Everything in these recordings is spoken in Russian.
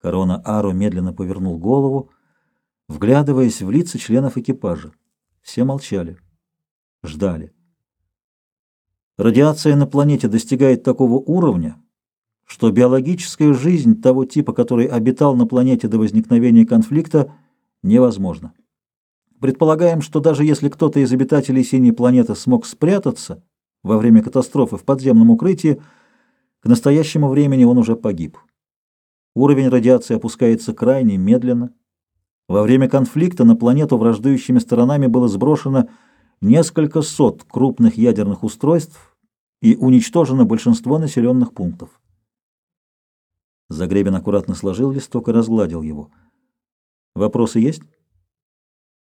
Корона Аро медленно повернул голову, вглядываясь в лица членов экипажа. Все молчали, ждали. Радиация на планете достигает такого уровня, что биологическая жизнь того типа, который обитал на планете до возникновения конфликта, невозможна. Предполагаем, что даже если кто-то из обитателей синей планеты смог спрятаться во время катастрофы в подземном укрытии, к настоящему времени он уже погиб. Уровень радиации опускается крайне медленно. Во время конфликта на планету враждующими сторонами было сброшено несколько сот крупных ядерных устройств и уничтожено большинство населенных пунктов. Загребин аккуратно сложил листок и разгладил его. Вопросы есть?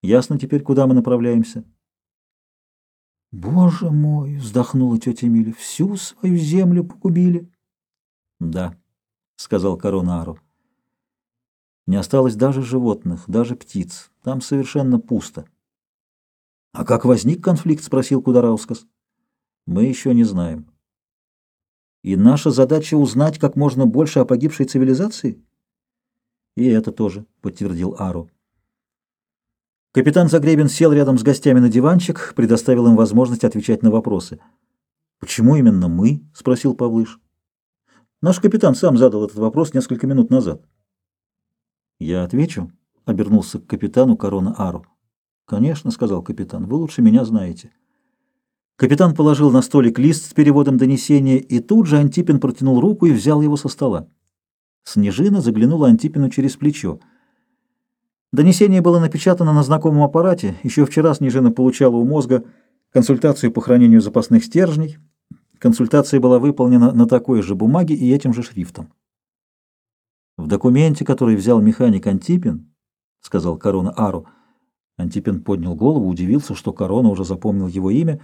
Ясно теперь, куда мы направляемся? «Боже мой!» — вздохнула тетя Миля. «Всю свою землю погубили». «Да», — сказал Коронару. «Не осталось даже животных, даже птиц. Там совершенно пусто». «А как возник конфликт?» — спросил Кудараускас. «Мы еще не знаем». «И наша задача узнать как можно больше о погибшей цивилизации?» «И это тоже», — подтвердил Ару. Капитан Загребин сел рядом с гостями на диванчик, предоставил им возможность отвечать на вопросы. «Почему именно мы?» — спросил Павлыш. «Наш капитан сам задал этот вопрос несколько минут назад». «Я отвечу?» — обернулся к капитану Корона Ару. «Конечно», — сказал капитан, — «вы лучше меня знаете». Капитан положил на столик лист с переводом донесения, и тут же Антипин протянул руку и взял его со стола. Снежина заглянула Антипину через плечо — Донесение было напечатано на знакомом аппарате. Еще вчера Снежина получала у мозга консультацию по хранению запасных стержней. Консультация была выполнена на такой же бумаге и этим же шрифтом. В документе, который взял механик Антипин, сказал Корона Ару, Антипин поднял голову, удивился, что Корона уже запомнил его имя.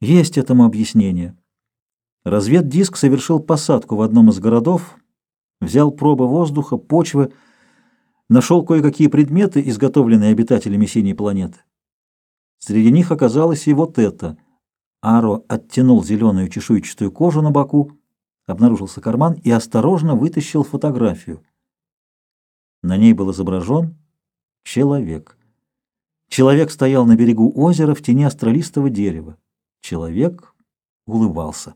Есть этому объяснение. Разведдиск совершил посадку в одном из городов, взял пробы воздуха, почвы, нашел кое-какие предметы, изготовленные обитателями синей планеты. Среди них оказалось и вот это. Аро оттянул зеленую чешуйчатую кожу на боку, обнаружился карман и осторожно вытащил фотографию. На ней был изображен человек. Человек стоял на берегу озера в тени астролистого дерева. Человек улыбался.